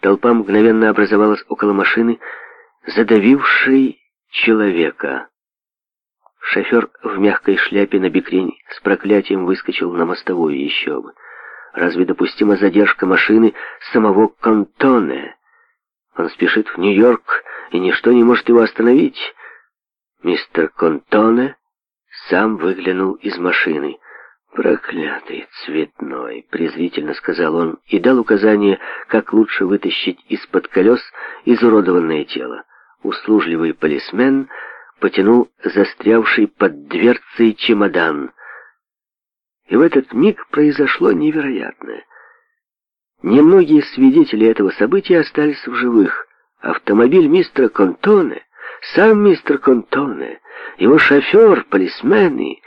Толпа мгновенно образовалась около машины, задавившей человека. Шофер в мягкой шляпе на бикрень с проклятием выскочил на мостовую еще бы. Разве допустима задержка машины самого Кантоне? Он спешит в Нью-Йорк, и ничто не может его остановить. Мистер Кантоне сам выглянул из машины — «Проклятый цветной!» — презрительно сказал он и дал указание, как лучше вытащить из-под колес изуродованное тело. Услужливый полисмен потянул застрявший под дверцей чемодан. И в этот миг произошло невероятное. Немногие свидетели этого события остались в живых. Автомобиль мистера Контоне, сам мистер Контоне, его шофер, полисмены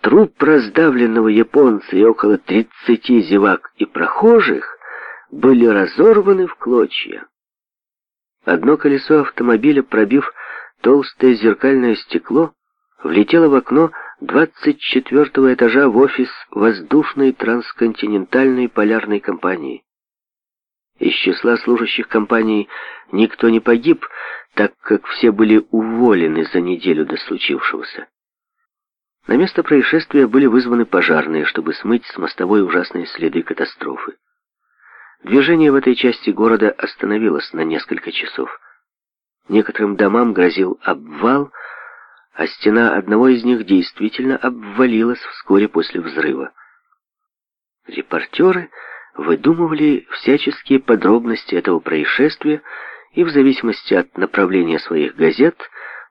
Труп раздавленного японца и около 30 зевак и прохожих были разорваны в клочья. Одно колесо автомобиля, пробив толстое зеркальное стекло, влетело в окно 24 этажа в офис воздушной трансконтинентальной полярной компании. Из числа служащих компании никто не погиб, так как все были уволены за неделю до случившегося. На место происшествия были вызваны пожарные, чтобы смыть с мостовой ужасные следы катастрофы. Движение в этой части города остановилось на несколько часов. Некоторым домам грозил обвал, а стена одного из них действительно обвалилась вскоре после взрыва. Репортеры выдумывали всяческие подробности этого происшествия и в зависимости от направления своих газет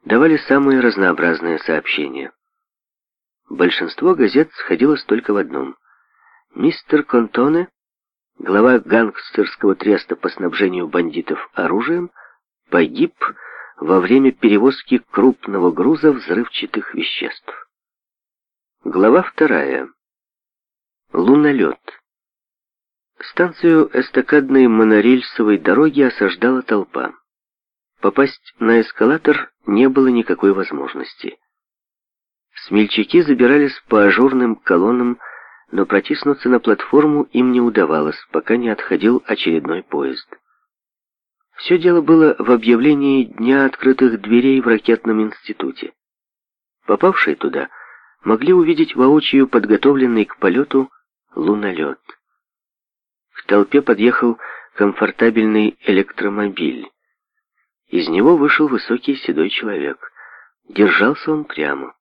давали самые разнообразные сообщения. Большинство газет сходилось только в одном. Мистер Контоне, глава гангстерского треста по снабжению бандитов оружием, погиб во время перевозки крупного груза взрывчатых веществ. Глава вторая. Лунолет. Станцию эстакадной монорельсовой дороги осаждала толпа. Попасть на эскалатор не было никакой возможности. Смельчаки забирались по ажурным колоннам, но протиснуться на платформу им не удавалось, пока не отходил очередной поезд. Все дело было в объявлении Дня открытых дверей в ракетном институте. Попавшие туда могли увидеть воочию подготовленный к полету лунолет. В толпе подъехал комфортабельный электромобиль. Из него вышел высокий седой человек. Держался он прямо.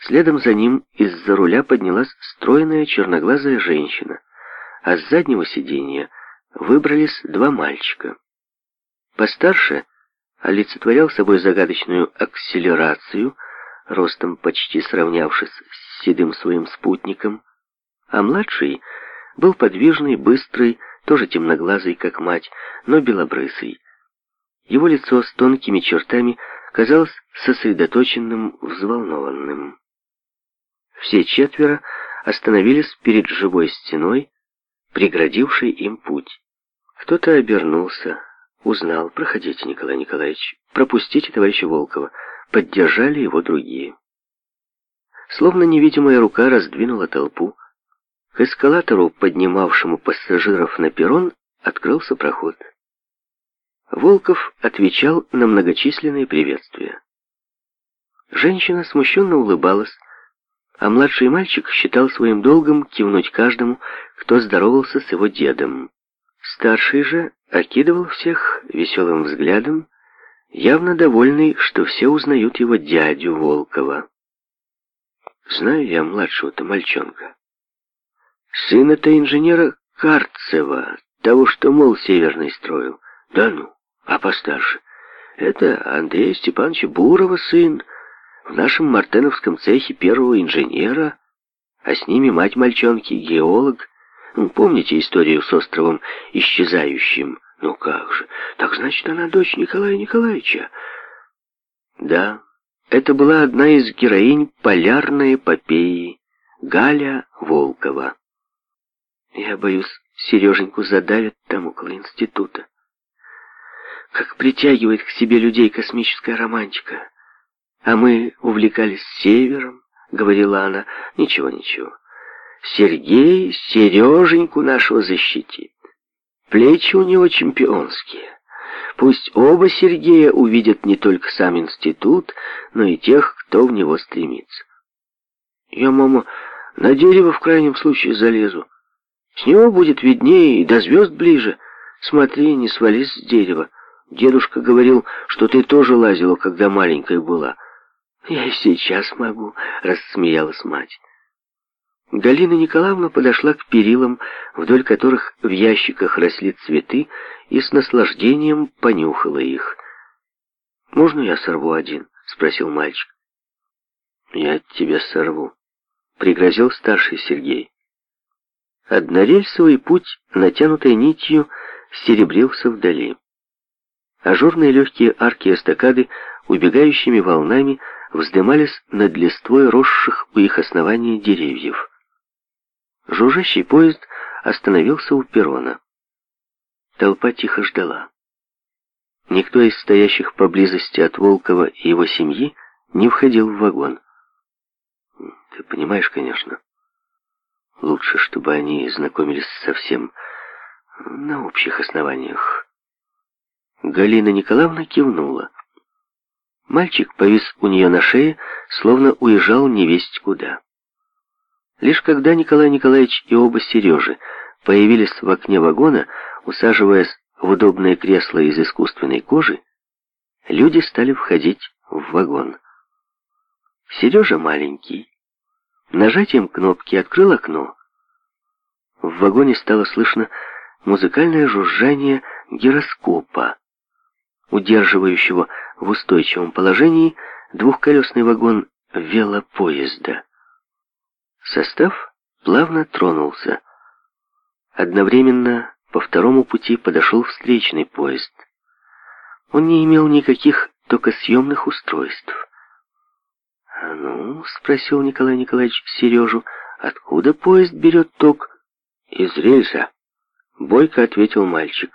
Следом за ним из-за руля поднялась стройная черноглазая женщина, а с заднего сиденья выбрались два мальчика. Постарше олицетворял собой загадочную акселерацию, ростом почти сравнявшись с седым своим спутником, а младший был подвижный, быстрый, тоже темноглазый, как мать, но белобрысый. Его лицо с тонкими чертами казалось сосредоточенным, взволнованным. Все четверо остановились перед живой стеной, преградившей им путь. Кто-то обернулся, узнал. «Проходите, Николай Николаевич, пропустите товарища Волкова». Поддержали его другие. Словно невидимая рука раздвинула толпу. К эскалатору, поднимавшему пассажиров на перрон, открылся проход. Волков отвечал на многочисленные приветствия. Женщина смущенно улыбалась, а младший мальчик считал своим долгом кивнуть каждому, кто здоровался с его дедом. Старший же окидывал всех веселым взглядом, явно довольный, что все узнают его дядю Волкова. Знаю я младшего-то мальчонка. Сына-то инженера Карцева, того, что, мол, северный строил. Да ну, а постарше. Это Андрея Степановича Бурова сын, — в нашем мартеновском цехе первого инженера, а с ними мать мальчонки, геолог. Ну, помните историю с островом исчезающим? Ну как же, так значит она дочь Николая Николаевича. Да, это была одна из героинь полярной эпопеи Галя Волкова. Я боюсь, Сереженьку задавят там около института. Как притягивает к себе людей космическая романтика. А мы увлекались севером, говорила она. Ничего, ничего. Сергей Сереженьку нашего защитит. Плечи у него чемпионские. Пусть оба Сергея увидят не только сам институт, но и тех, кто в него стремится. Я, мама, на дерево в крайнем случае залезу. С него будет виднее и до звезд ближе. Смотри, не свались с дерева. Дедушка говорил, что ты тоже лазила, когда маленькой была. «Я и сейчас могу», — рассмеялась мать. Галина Николаевна подошла к перилам, вдоль которых в ящиках росли цветы, и с наслаждением понюхала их. «Можно я сорву один?» — спросил мальчик. «Я тебя сорву», — пригрозил старший Сергей. Однорельсовый путь, натянутой нитью, серебрился вдали. Ажурные легкие арки эстакады убегающими волнами вздымались над листвой росших у их основания деревьев. Жужжащий поезд остановился у перрона. Толпа тихо ждала. Никто из стоящих поблизости от Волкова и его семьи не входил в вагон. Ты понимаешь, конечно. Лучше, чтобы они знакомились совсем на общих основаниях. Галина Николаевна кивнула. Мальчик повис у нее на шее, словно уезжал невесть куда. Лишь когда Николай Николаевич и оба Сережи появились в окне вагона, усаживаясь в удобное кресло из искусственной кожи, люди стали входить в вагон. Сережа маленький. Нажатием кнопки открыл окно. В вагоне стало слышно музыкальное жужжание гироскопа удерживающего в устойчивом положении двухколесный вагон велопоезда. Состав плавно тронулся. Одновременно по второму пути подошел встречный поезд. Он не имел никаких токосъемных устройств. «А «Ну?» — спросил Николай Николаевич Сережу. «Откуда поезд берет ток?» «Из рельса», — бойко ответил мальчик.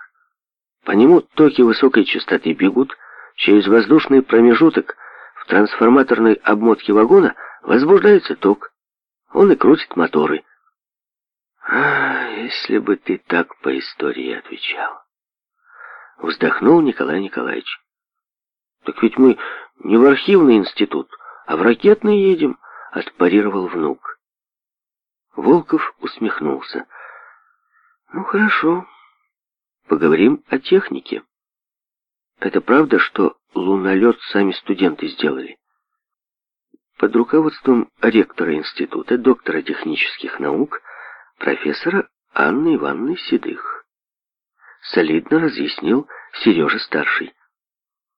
По нему токи высокой частоты бегут через воздушный промежуток в трансформаторной обмотке вагона возбуждается ток. Он и крутит моторы. А, если бы ты так по истории отвечал. Вздохнул Николай Николаевич. Так ведь мы не в архивный институт, а в ракетный едем, отпарировал внук. Волков усмехнулся. Ну хорошо, поговорим о технике. Это правда, что лунолет сами студенты сделали? Под руководством ректора института, доктора технических наук, профессора Анны Ивановны Седых. Солидно разъяснил Сережа-старший.